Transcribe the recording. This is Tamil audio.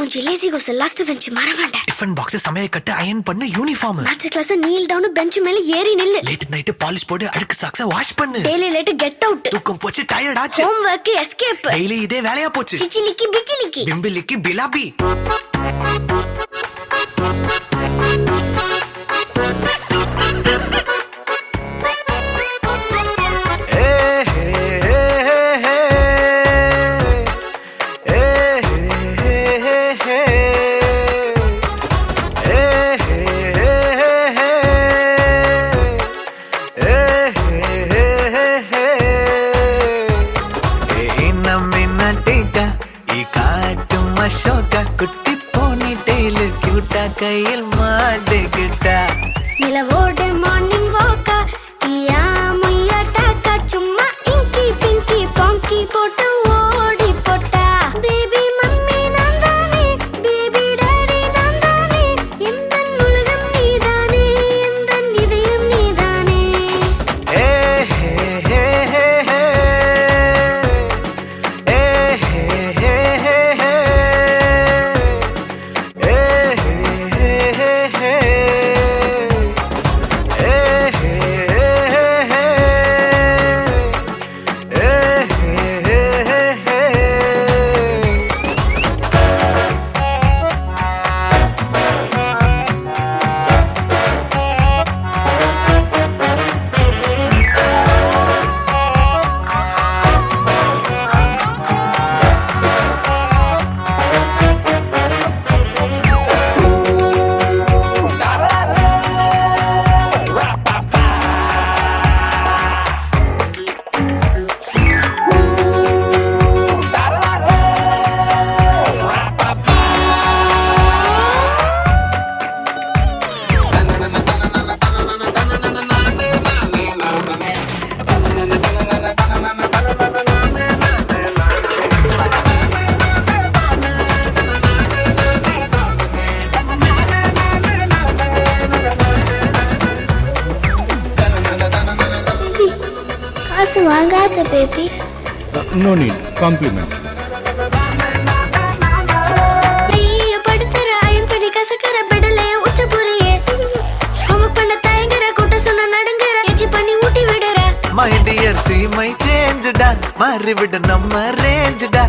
மூஞ்சி லேசி கோஸ் லாஸ்ட் பெஞ்ச் மறவாண்டேன் டிஃபன் பாக்ஸ் சமைய கட்டு அயன் பண்ணு uniform maths class kneel down bench மேல ஏறி நில்லு. லேட் நைட் பாலிஷ் போட்டு அழுக்கு சாக்ஸ வாஷ் பண்ணு. டெய்லி லேட் கெட் அவுட் தூக்கம் போச்சு டயர்ட் ஆச்சு. ஹோம் ஒர்க் எஸ்கேப் டெய்லி இதே வேலையா போச்சு. சிச்சிலிக்கி பிச்சிலிக்கி. பிம்பிலிக்கு பிலாபி. குட்டி போனி டெய்லு கியூட்டா கையில் மாட்டுக்கிட்டா. நிலவ காசு வாங்காத baby no need compliment my dear see my சேஞ்சுடா மாறிவிடு நம்ம ரேஞ்சுடா